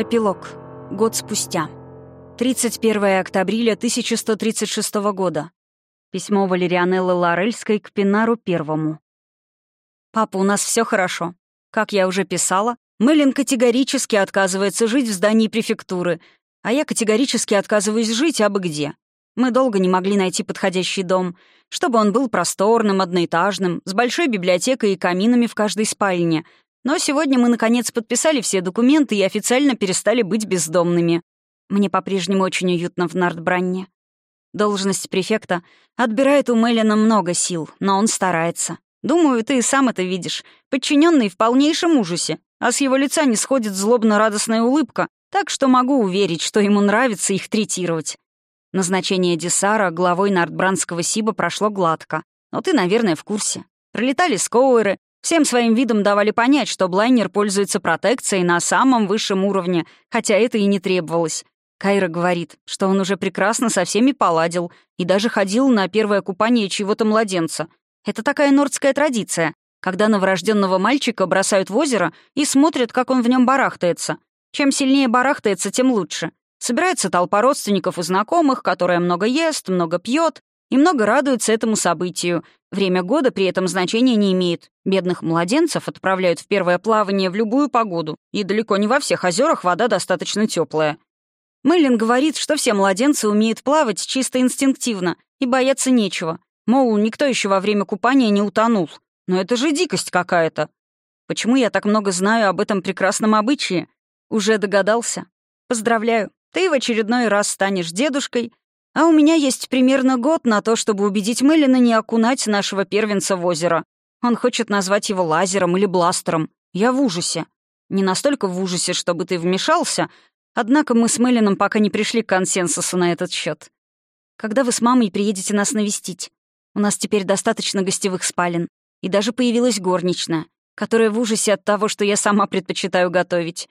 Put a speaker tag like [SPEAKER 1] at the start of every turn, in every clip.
[SPEAKER 1] Эпилог. Год спустя. 31 октября 1136 года. Письмо Валерианеллы Лорельской к Пинару Первому. «Папа, у нас все хорошо. Как я уже писала, Мэлен категорически отказывается жить в здании префектуры, а я категорически отказываюсь жить абы где. Мы долго не могли найти подходящий дом, чтобы он был просторным, одноэтажным, с большой библиотекой и каминами в каждой спальне — но сегодня мы, наконец, подписали все документы и официально перестали быть бездомными. Мне по-прежнему очень уютно в Нардбранне. Должность префекта отбирает у Меллина много сил, но он старается. Думаю, ты и сам это видишь. Подчиненный в полнейшем ужасе, а с его лица не сходит злобно-радостная улыбка, так что могу уверить, что ему нравится их третировать. Назначение Десара главой Нардбранского Сиба прошло гладко. Но ты, наверное, в курсе. Пролетали скоуэры, Всем своим видом давали понять, что Блайнер пользуется протекцией на самом высшем уровне, хотя это и не требовалось. Кайра говорит, что он уже прекрасно со всеми поладил и даже ходил на первое купание чьего-то младенца. Это такая нордская традиция, когда новорожденного мальчика бросают в озеро и смотрят, как он в нем барахтается. Чем сильнее барахтается, тем лучше. Собирается толпа родственников и знакомых, которая много ест, много пьет и много радуется этому событию, Время года при этом значения не имеет. Бедных младенцев отправляют в первое плавание в любую погоду, и далеко не во всех озерах вода достаточно теплая. Мэлен говорит, что все младенцы умеют плавать чисто инстинктивно, и бояться нечего. Мол, никто еще во время купания не утонул. Но это же дикость какая-то. Почему я так много знаю об этом прекрасном обычае? Уже догадался. Поздравляю, ты в очередной раз станешь дедушкой, а у меня есть примерно год на то, чтобы убедить Мэлина не окунать нашего первенца в озеро. Он хочет назвать его лазером или бластером. Я в ужасе. Не настолько в ужасе, чтобы ты вмешался, однако мы с Мэлином пока не пришли к консенсусу на этот счет. Когда вы с мамой приедете нас навестить? У нас теперь достаточно гостевых спален. И даже появилась горничная, которая в ужасе от того, что я сама предпочитаю готовить.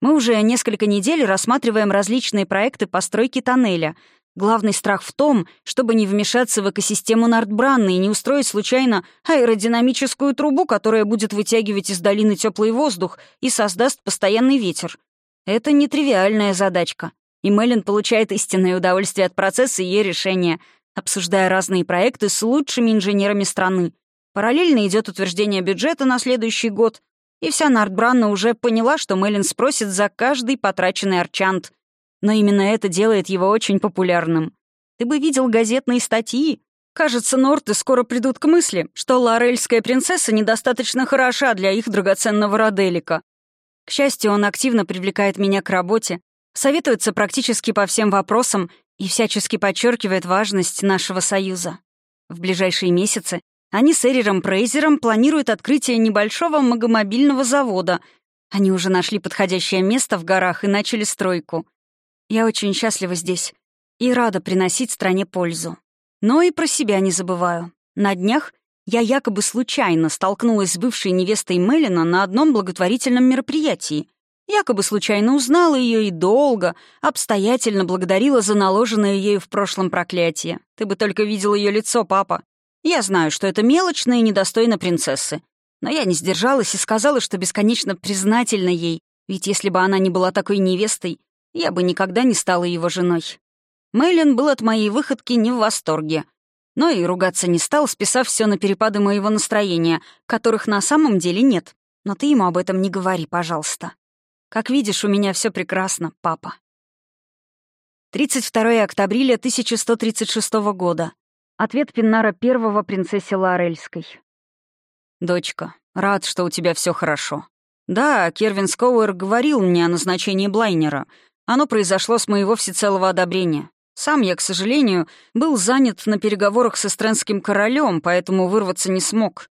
[SPEAKER 1] Мы уже несколько недель рассматриваем различные проекты постройки тоннеля — Главный страх в том, чтобы не вмешаться в экосистему Нардбранна и не устроить случайно аэродинамическую трубу, которая будет вытягивать из долины теплый воздух и создаст постоянный ветер. Это нетривиальная задачка. И Меллин получает истинное удовольствие от процесса ее решения, обсуждая разные проекты с лучшими инженерами страны. Параллельно идет утверждение бюджета на следующий год, и вся Нардбранна уже поняла, что Меллин спросит за каждый потраченный арчант — но именно это делает его очень популярным. Ты бы видел газетные статьи. Кажется, Норты скоро придут к мысли, что лорельская принцесса недостаточно хороша для их драгоценного Роделика. К счастью, он активно привлекает меня к работе, советуется практически по всем вопросам и всячески подчеркивает важность нашего союза. В ближайшие месяцы они с Эриром Прейзером планируют открытие небольшого магомобильного завода. Они уже нашли подходящее место в горах и начали стройку — я очень счастлива здесь и рада приносить стране пользу. Но и про себя не забываю. На днях я якобы случайно столкнулась с бывшей невестой Мелина на одном благотворительном мероприятии. Якобы случайно узнала ее и долго, обстоятельно благодарила за наложенное ею в прошлом проклятие. Ты бы только видел ее лицо, папа. Я знаю, что это мелочно и недостойно принцессы. Но я не сдержалась и сказала, что бесконечно признательна ей, ведь если бы она не была такой невестой, я бы никогда не стала его женой. Мэйлин был от моей выходки не в восторге. Но и ругаться не стал, списав все на перепады моего настроения, которых на самом деле нет. Но ты ему об этом не говори, пожалуйста. Как видишь, у меня все прекрасно, папа. 32 октября 1136 года. Ответ Пиннара первого принцессе Лорельской. «Дочка, рад, что у тебя все хорошо. Да, Кервин Скоуэр говорил мне о назначении Блайнера — оно произошло с моего всецелого одобрения. Сам я, к сожалению, был занят на переговорах с эстренским королем, поэтому вырваться не смог.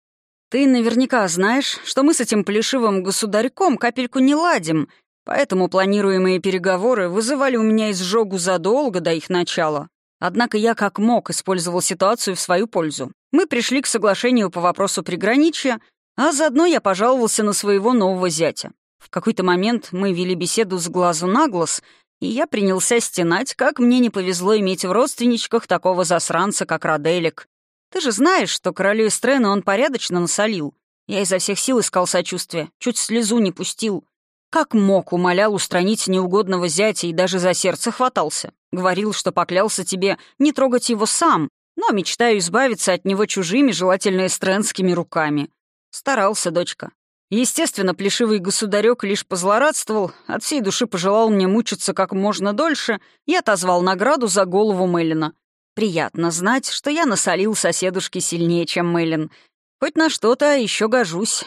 [SPEAKER 1] Ты наверняка знаешь, что мы с этим плешивым государьком капельку не ладим, поэтому планируемые переговоры вызывали у меня изжогу задолго до их начала. Однако я как мог использовал ситуацию в свою пользу. Мы пришли к соглашению по вопросу приграничья, а заодно я пожаловался на своего нового зятя. В какой-то момент мы вели беседу с глазу на глаз, и я принялся стенать, как мне не повезло иметь в родственничках такого засранца, как Роделик. Ты же знаешь, что королю Эстрену он порядочно насолил. Я изо всех сил искал сочувствия, чуть слезу не пустил. Как мог, умолял устранить неугодного зятя и даже за сердце хватался. Говорил, что поклялся тебе не трогать его сам, но мечтаю избавиться от него чужими, желательно эстренскими руками. Старался, дочка. Естественно, плешивый государек лишь позлорадствовал, от всей души пожелал мне мучиться как можно дольше и отозвал награду за голову Меллина. Приятно знать, что я насолил соседушке сильнее, чем Меллин. Хоть на что-то еще гожусь.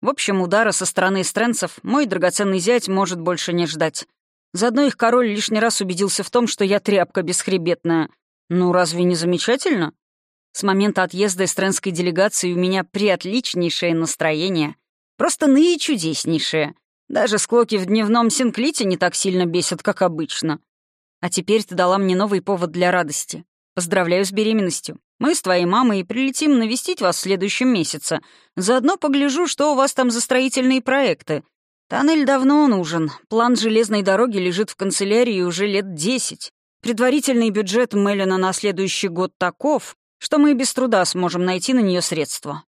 [SPEAKER 1] В общем, удара со стороны стрэнцев мой драгоценный зять может больше не ждать. Заодно их король лишний раз убедился в том, что я тряпка бесхребетная. Ну, разве не замечательно? С момента отъезда эстренской делегации у меня приотличнейшее настроение. Просто наичудеснейшее. Даже склоки в дневном синклите не так сильно бесят, как обычно. А теперь ты дала мне новый повод для радости. Поздравляю с беременностью. Мы с твоей мамой прилетим навестить вас в следующем месяце. Заодно погляжу, что у вас там за строительные проекты. Тоннель давно нужен. План железной дороги лежит в канцелярии уже лет десять. Предварительный бюджет Меллина на следующий год таков, что мы без труда сможем найти на нее средства.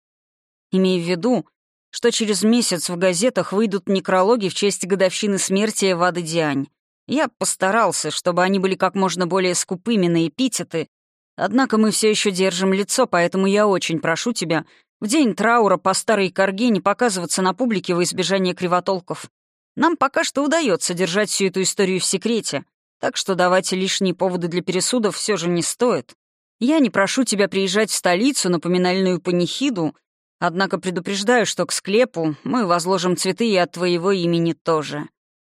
[SPEAKER 1] Имея в виду, что через месяц в газетах выйдут некрологи в честь годовщины смерти Вады Диань. Я постарался, чтобы они были как можно более скупыми на эпитеты, однако мы все еще держим лицо, поэтому я очень прошу тебя в день траура по старой корге не показываться на публике во избежание кривотолков. Нам пока что удается держать всю эту историю в секрете, так что давать лишние поводы для пересудов все же не стоит. Я не прошу тебя приезжать в столицу на поминальную панихиду, однако предупреждаю, что к склепу мы возложим цветы и от твоего имени тоже.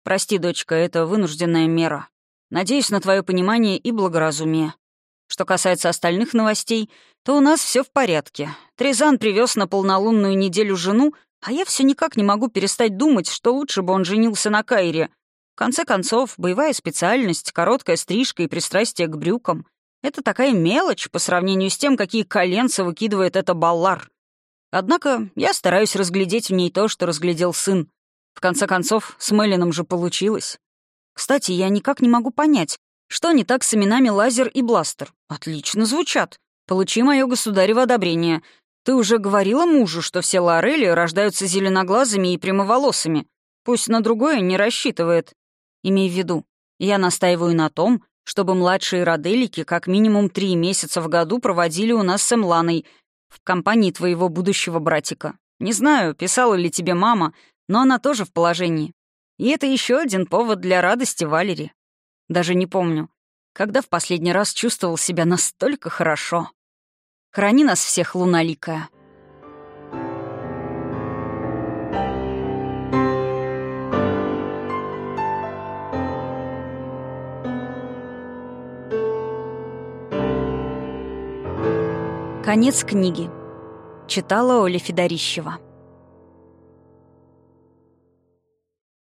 [SPEAKER 1] Прости, дочка, это вынужденная мера. Надеюсь на твое понимание и благоразумие. Что касается остальных новостей, то у нас все в порядке. Трезан привез на полнолунную неделю жену, а я все никак не могу перестать думать, что лучше бы он женился на Кайре, конце концов, боевая специальность, короткая стрижка и пристрастие к брюкам — это такая мелочь по сравнению с тем, какие коленца выкидывает это баллар. Однако я стараюсь разглядеть в ней то, что разглядел сын. В конце концов, с Мелином же получилось. Кстати, я никак не могу понять, что не так с именами Лазер и Бластер. Отлично звучат. Получи мое государево одобрение. Ты уже говорила мужу, что все Лорели рождаются зеленоглазыми и прямоволосыми. Пусть на другое не рассчитывает. Имей в виду, я настаиваю на том, чтобы младшие роделики как минимум три месяца в году проводили у нас с Эмланой в компании твоего будущего братика. Не знаю, писала ли тебе мама, но она тоже в положении. И это еще один повод для радости Валери. Даже не помню, когда в последний раз чувствовал себя настолько хорошо. Храни нас всех, луналикая. Конец книги. Читала Оля Федорищева.